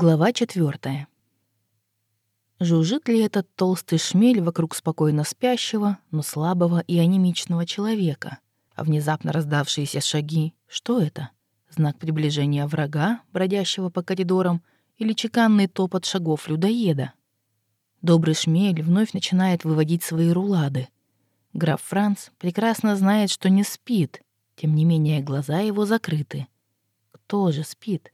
Глава четвертая. Жужжит ли этот толстый шмель вокруг спокойно спящего, но слабого и анемичного человека? А внезапно раздавшиеся шаги — что это? Знак приближения врага, бродящего по коридорам, или чеканный топот шагов людоеда? Добрый шмель вновь начинает выводить свои рулады. Граф Франц прекрасно знает, что не спит, тем не менее глаза его закрыты. Кто же спит?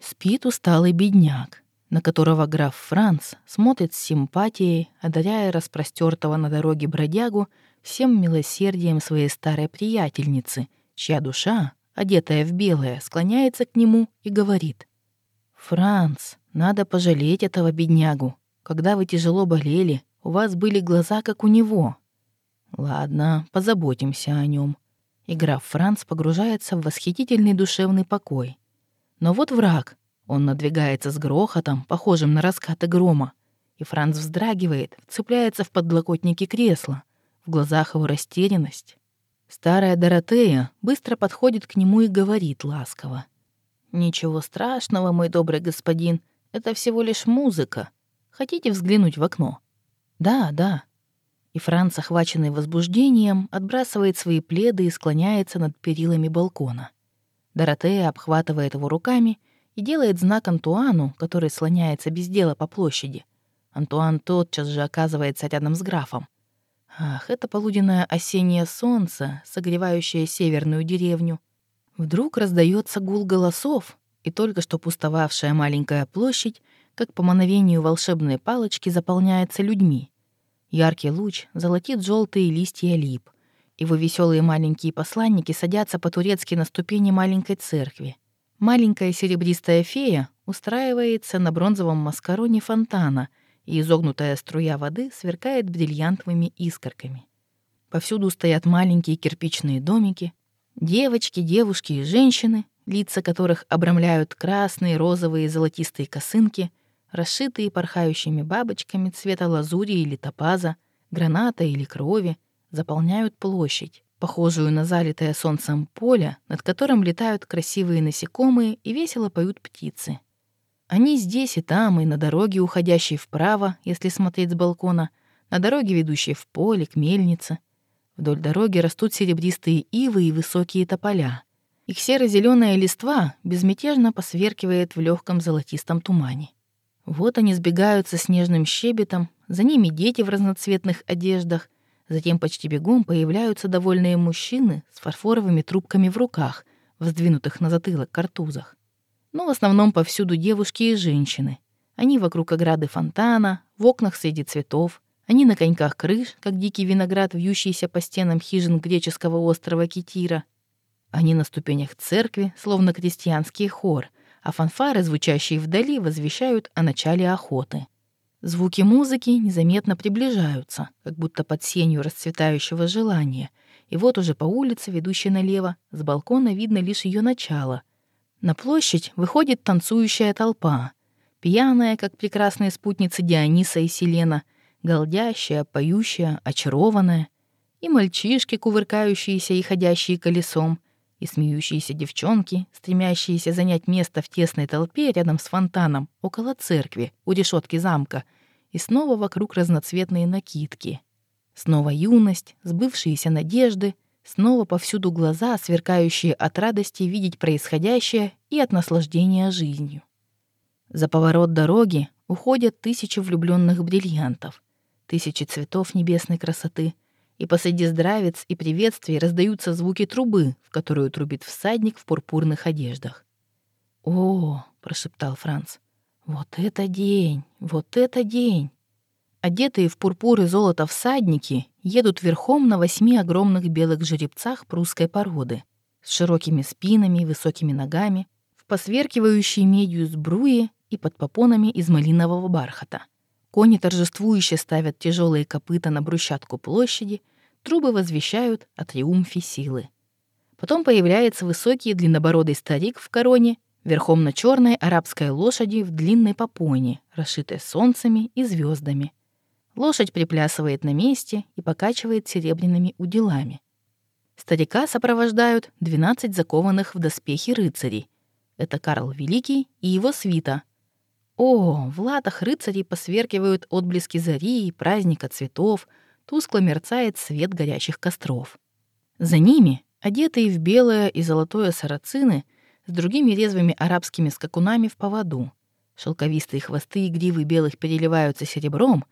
Спит усталый бедняк, на которого граф Франц смотрит с симпатией, одаряя распростертого на дороге бродягу всем милосердием своей старой приятельницы, чья душа, одетая в белое, склоняется к нему и говорит. «Франц, надо пожалеть этого беднягу. Когда вы тяжело болели, у вас были глаза, как у него. Ладно, позаботимся о нем. И граф Франц погружается в восхитительный душевный покой. Но вот враг. Он надвигается с грохотом, похожим на раскаты грома. И Франц вздрагивает, цепляется в подлокотники кресла. В глазах его растерянность. Старая Доротея быстро подходит к нему и говорит ласково. «Ничего страшного, мой добрый господин, это всего лишь музыка. Хотите взглянуть в окно?» «Да, да». И Франц, охваченный возбуждением, отбрасывает свои пледы и склоняется над перилами балкона. Доротея обхватывает его руками и делает знак Антуану, который слоняется без дела по площади. Антуан тотчас же оказывается рядом с графом. Ах, это полуденное осеннее солнце, согревающее северную деревню. Вдруг раздается гул голосов, и только что пустовавшая маленькая площадь, как по мановению волшебной палочки, заполняется людьми. Яркий луч золотит желтые листья лип — его веселые маленькие посланники садятся по-турецки на ступени маленькой церкви. Маленькая серебристая фея устраивается на бронзовом маскароне фонтана, и изогнутая струя воды сверкает бриллиантовыми искорками. Повсюду стоят маленькие кирпичные домики, девочки, девушки и женщины, лица которых обрамляют красные, розовые и золотистые косынки, расшитые порхающими бабочками цвета лазури или топаза, граната или крови — заполняют площадь, похожую на залитое солнцем поле, над которым летают красивые насекомые и весело поют птицы. Они здесь и там, и на дороге, уходящей вправо, если смотреть с балкона, на дороге, ведущей в поле, к мельнице. Вдоль дороги растут серебристые ивы и высокие тополя. Их серо зеленая листва безмятежно посверкивает в легком золотистом тумане. Вот они сбегаются снежным щебетом, за ними дети в разноцветных одеждах, Затем почти бегом появляются довольные мужчины с фарфоровыми трубками в руках, вздвинутых на затылок картузах. Но в основном повсюду девушки и женщины. Они вокруг ограды фонтана, в окнах среди цветов, они на коньках крыш, как дикий виноград, вьющийся по стенам хижин греческого острова Китира. Они на ступенях церкви, словно крестьянский хор, а фанфары, звучащие вдали, возвещают о начале охоты — Звуки музыки незаметно приближаются, как будто под сенью расцветающего желания. И вот уже по улице, ведущей налево, с балкона видно лишь ее начало. На площадь выходит танцующая толпа. Пьяная, как прекрасные спутницы Диониса и Селена, голдящая, поющая, очарованная. И мальчишки, кувыркающиеся и ходящие колесом, и смеющиеся девчонки, стремящиеся занять место в тесной толпе рядом с фонтаном, около церкви, у решетки замка, и снова вокруг разноцветные накидки. Снова юность, сбывшиеся надежды, снова повсюду глаза, сверкающие от радости видеть происходящее и от наслаждения жизнью. За поворот дороги уходят тысячи влюбленных бриллиантов, тысячи цветов небесной красоты — и посреди здравец и приветствий раздаются звуки трубы, в которую трубит всадник в пурпурных одеждах. «О!» — прошептал Франц. «Вот это день! Вот это день!» Одетые в пурпур и золото всадники едут верхом на восьми огромных белых жеребцах прусской породы, с широкими спинами и высокими ногами, в посверкивающей медью сбруи и под попонами из малинового бархата. Кони торжествующе ставят тяжелые копыта на брусчатку площади, трубы возвещают о триумфе силы. Потом появляется высокий длиннобородый старик в короне, верхом на черной арабской лошади в длинной попоне, расшитой солнцами и звездами. Лошадь приплясывает на месте и покачивает серебряными уделами. Старика сопровождают 12 закованных в доспехи рыцарей. Это Карл Великий и его свита — О, в латах рыцарей посверкивают отблески зари и праздника цветов, тускло мерцает свет горящих костров. За ними, одетые в белое и золотое сарацины, с другими резвыми арабскими скакунами в поводу. Шелковистые хвосты и гривы белых переливаются серебром,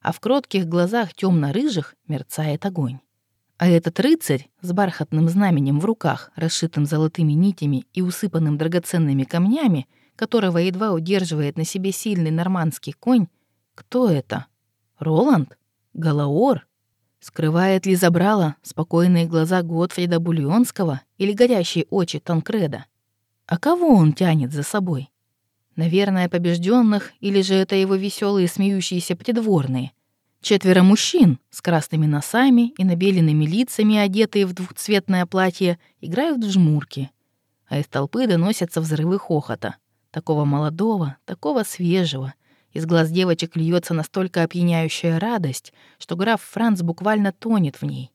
а в кротких глазах темно рыжих мерцает огонь. А этот рыцарь с бархатным знаменем в руках, расшитым золотыми нитями и усыпанным драгоценными камнями — которого едва удерживает на себе сильный нормандский конь, кто это? Роланд? Галаор? Скрывает ли забрала спокойные глаза Готфрида Бульонского или горящие очи Танкреда? А кого он тянет за собой? Наверное, побежденных, или же это его веселые смеющиеся придворные. Четверо мужчин с красными носами и набеленными лицами, одетые в двухцветное платье, играют в жмурки, а из толпы доносятся взрывы хохота такого молодого, такого свежего. Из глаз девочек льется настолько опьяняющая радость, что граф Франц буквально тонет в ней.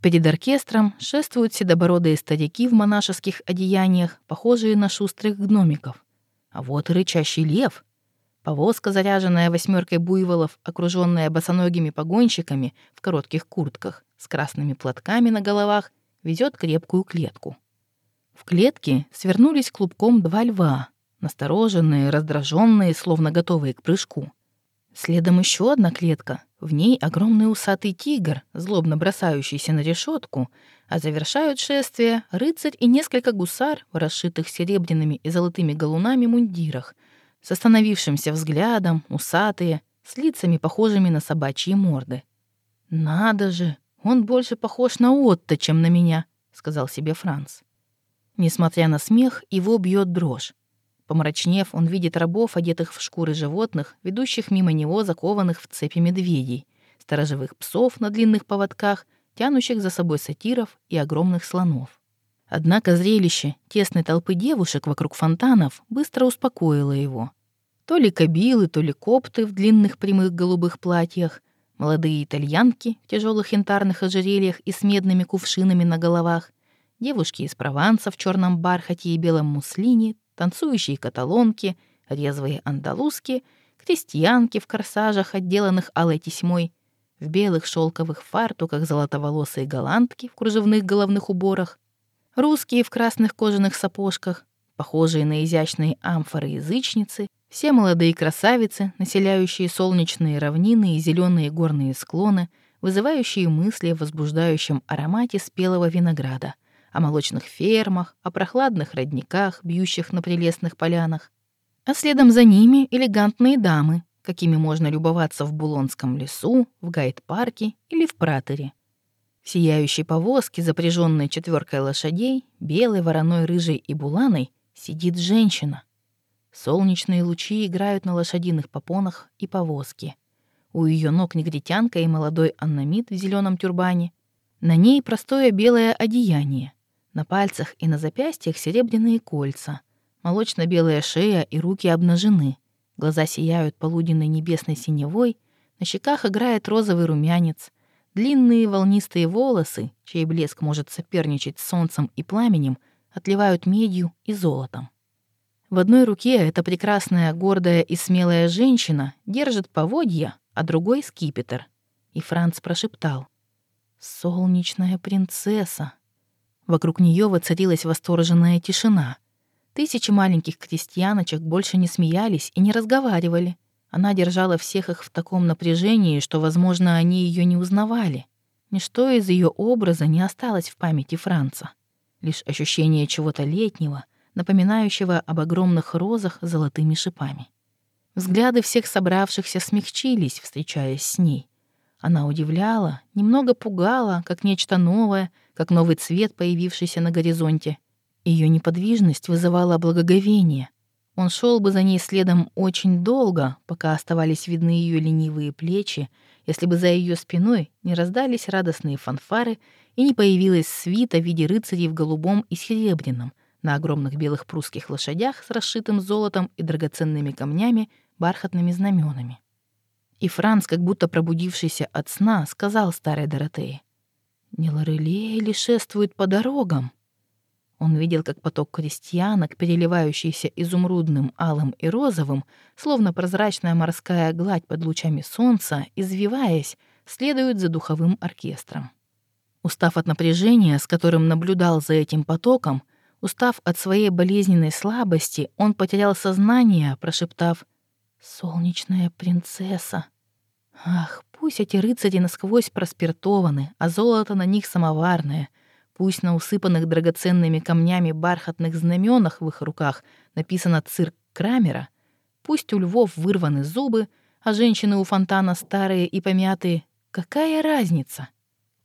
Перед оркестром шествуют седобородые старики в монашеских одеяниях, похожие на шустрых гномиков. А вот рычащий лев. Повозка, заряженная восьмеркой буйволов, окруженная босоногими погонщиками в коротких куртках с красными платками на головах, везет крепкую клетку. В клетке свернулись клубком два льва, настороженные, раздраженные, словно готовые к прыжку. Следом еще одна клетка, в ней огромный усатый тигр, злобно бросающийся на решетку, а завершают шествие рыцарь и несколько гусар в расшитых серебряными и золотыми галунами мундирах, с остановившимся взглядом, усатые, с лицами, похожими на собачьи морды. «Надо же, он больше похож на Отто, чем на меня», — сказал себе Франц. Несмотря на смех, его бьет дрожь. Помрачнев, он видит рабов, одетых в шкуры животных, ведущих мимо него закованных в цепи медведей, сторожевых псов на длинных поводках, тянущих за собой сатиров и огромных слонов. Однако зрелище тесной толпы девушек вокруг фонтанов быстро успокоило его. То ли кабилы, то ли копты в длинных прямых голубых платьях, молодые итальянки в тяжелых янтарных ожерельях и с медными кувшинами на головах, девушки из Прованса в черном бархате и белом муслине танцующие каталонки, резвые андалузки, крестьянки в корсажах, отделанных алой тесьмой, в белых шелковых фартуках золотоволосые голландки в кружевных головных уборах, русские в красных кожаных сапожках, похожие на изящные амфоры язычницы, все молодые красавицы, населяющие солнечные равнины и зеленые горные склоны, вызывающие мысли о возбуждающем аромате спелого винограда — о молочных фермах, о прохладных родниках, бьющих на прелестных полянах. А следом за ними элегантные дамы, какими можно любоваться в Булонском лесу, в Гайд-парке или в Пратере. В сияющей повозке, запряженной четверкой лошадей, белой, вороной, рыжей и буланой, сидит женщина. Солнечные лучи играют на лошадиных попонах и повозке. У ее ног негритянка и молодой аннамит в зеленом тюрбане. На ней простое белое одеяние. На пальцах и на запястьях серебряные кольца. Молочно-белая шея и руки обнажены. Глаза сияют полуденной небесной синевой. На щеках играет розовый румянец. Длинные волнистые волосы, чей блеск может соперничать с солнцем и пламенем, отливают медью и золотом. В одной руке эта прекрасная, гордая и смелая женщина держит поводья, а другой — скипетр. И Франц прошептал. «Солнечная принцесса, Вокруг нее воцарилась восторженная тишина. Тысячи маленьких крестьяночек больше не смеялись и не разговаривали. Она держала всех их в таком напряжении, что, возможно, они ее не узнавали. Ничто из ее образа не осталось в памяти Франца. Лишь ощущение чего-то летнего, напоминающего об огромных розах с золотыми шипами. Взгляды всех собравшихся смягчились, встречаясь с ней. Она удивляла, немного пугала, как нечто новое, как новый цвет, появившийся на горизонте. Ее неподвижность вызывала благоговение. Он шел бы за ней следом очень долго, пока оставались видны ее ленивые плечи, если бы за ее спиной не раздались радостные фанфары и не появилась свита в виде рыцарей в голубом и серебряном, на огромных белых прусских лошадях с расшитым золотом и драгоценными камнями, бархатными знаменами. И Франц, как будто пробудившийся от сна, сказал старой Доротее. «Не Лорелея ли шествует по дорогам?» Он видел, как поток крестьянок, переливающийся изумрудным, алым и розовым, словно прозрачная морская гладь под лучами солнца, извиваясь, следует за духовым оркестром. Устав от напряжения, с которым наблюдал за этим потоком, устав от своей болезненной слабости, он потерял сознание, прошептав «Солнечная принцесса». Ах, пусть эти рыцари насквозь проспиртованы, а золото на них самоварное — Пусть на усыпанных драгоценными камнями бархатных знаменах в их руках написано «Цирк Крамера», пусть у львов вырваны зубы, а женщины у фонтана старые и помятые. Какая разница?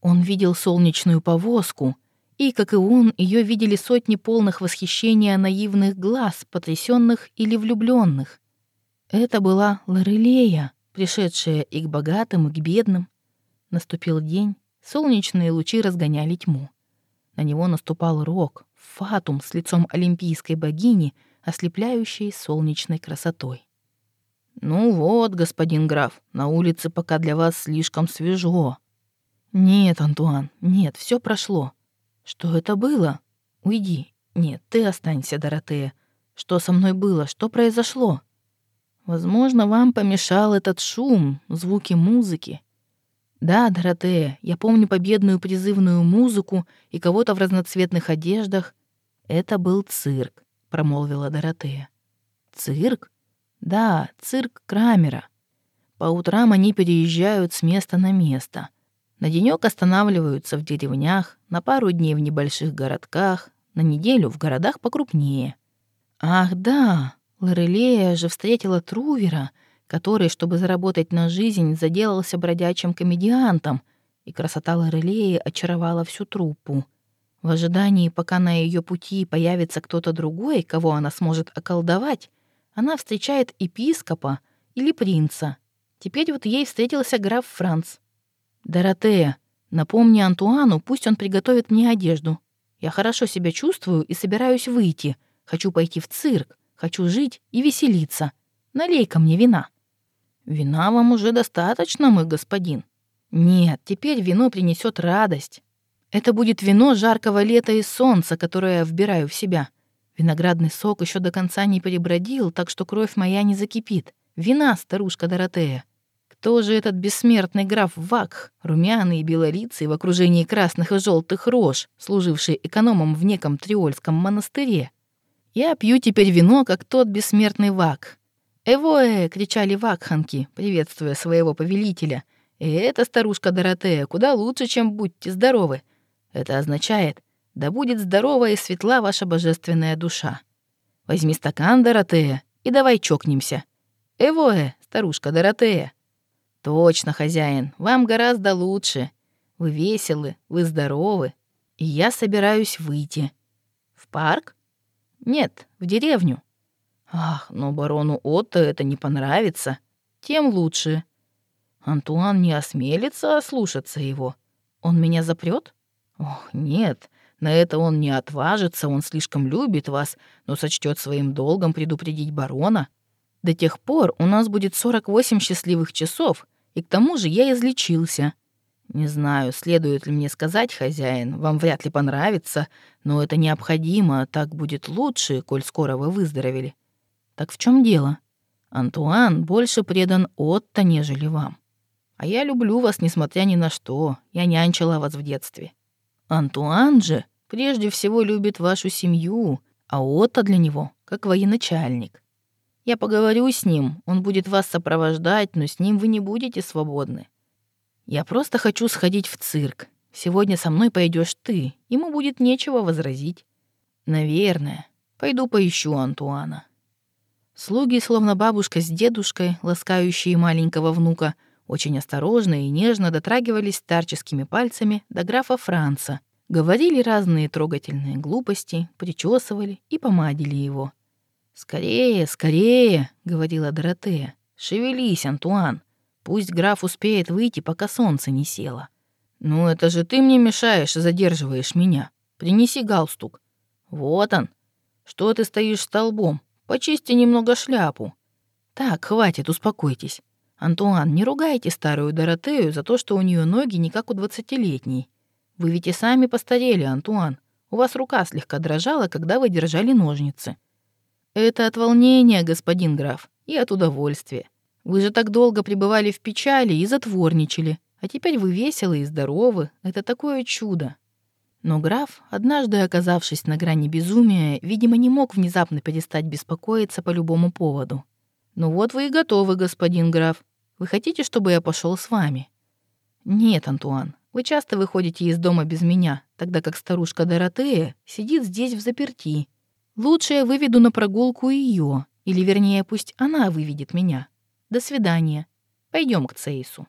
Он видел солнечную повозку, и, как и он, ее видели сотни полных восхищения наивных глаз, потрясенных или влюбленных. Это была Лорелея, пришедшая и к богатым, и к бедным. Наступил день, солнечные лучи разгоняли тьму. На него наступал рок, фатум с лицом олимпийской богини, ослепляющей солнечной красотой. «Ну вот, господин граф, на улице пока для вас слишком свежо». «Нет, Антуан, нет, все прошло. Что это было? Уйди. Нет, ты останься, Доротея. Что со мной было? Что произошло?» «Возможно, вам помешал этот шум, звуки музыки. Да, Доротея, я помню победную призывную музыку и кого-то в разноцветных одеждах. Это был цирк, промолвила Доротея. Цирк? Да, цирк Крамера. По утрам они переезжают с места на место. На денёк останавливаются в деревнях, на пару дней в небольших городках, на неделю в городах покрупнее. Ах, да, Лорелея же встретила Трувера — который, чтобы заработать на жизнь, заделался бродячим комедиантом, и красота Лорелеи очаровала всю труппу. В ожидании, пока на ее пути появится кто-то другой, кого она сможет околдовать, она встречает епископа или принца. Теперь вот ей встретился граф Франц. «Доротея, напомни Антуану, пусть он приготовит мне одежду. Я хорошо себя чувствую и собираюсь выйти. Хочу пойти в цирк, хочу жить и веселиться. Налей-ка мне вина». «Вина вам уже достаточно, мой господин». «Нет, теперь вино принесет радость. Это будет вино жаркого лета и солнца, которое я вбираю в себя. Виноградный сок еще до конца не перебродил, так что кровь моя не закипит. Вина, старушка Доротея». Кто же этот бессмертный граф Вакх, румяный и белолицый в окружении красных и желтых рож, служивший экономом в неком Триольском монастыре? Я пью теперь вино, как тот бессмертный Вакх, «Эвоэ!» — кричали вакханки, приветствуя своего повелителя. «И эта старушка Доротея куда лучше, чем будьте здоровы. Это означает, да будет здорова и светла ваша божественная душа. Возьми стакан, Доротея, и давай чокнемся. Эвоэ, старушка Доротея!» «Точно, хозяин, вам гораздо лучше. Вы веселы, вы здоровы, и я собираюсь выйти. В парк? Нет, в деревню. Ах, но барону Отто это не понравится. Тем лучше. Антуан не осмелится ослушаться его. Он меня запрет? Ох, нет, на это он не отважится, он слишком любит вас, но сочтет своим долгом предупредить барона. До тех пор у нас будет 48 счастливых часов, и к тому же я излечился. Не знаю, следует ли мне сказать, хозяин, вам вряд ли понравится, но это необходимо, так будет лучше, коль скоро вы выздоровели. Так в чем дело? Антуан больше предан Отто, нежели вам. А я люблю вас, несмотря ни на что. Я нянчила вас в детстве. Антуан же прежде всего любит вашу семью, а Отто для него как военачальник. Я поговорю с ним, он будет вас сопровождать, но с ним вы не будете свободны. Я просто хочу сходить в цирк. Сегодня со мной пойдешь ты, ему будет нечего возразить. Наверное. Пойду поищу Антуана. Слуги, словно бабушка с дедушкой, ласкающие маленького внука, очень осторожно и нежно дотрагивались старческими пальцами до графа Франца, говорили разные трогательные глупости, причесывали и помадили его. «Скорее, скорее!» — говорила Доротея. «Шевелись, Антуан. Пусть граф успеет выйти, пока солнце не село». «Ну это же ты мне мешаешь и задерживаешь меня. Принеси галстук». «Вот он. Что ты стоишь столбом? Почисти немного шляпу. Так, хватит, успокойтесь. Антуан, не ругайте старую Доротею за то, что у нее ноги не как у двадцатилетней. Вы ведь и сами постарели, Антуан. У вас рука слегка дрожала, когда вы держали ножницы. Это от волнения, господин граф, и от удовольствия. Вы же так долго пребывали в печали и затворничали, а теперь вы веселы и здоровы. Это такое чудо. Но граф, однажды оказавшись на грани безумия, видимо, не мог внезапно перестать беспокоиться по любому поводу. «Ну вот вы и готовы, господин граф. Вы хотите, чтобы я пошел с вами?» «Нет, Антуан, вы часто выходите из дома без меня, тогда как старушка Доротея сидит здесь в заперти. Лучше я выведу на прогулку ее, или вернее, пусть она выведет меня. До свидания. Пойдем к Цейсу».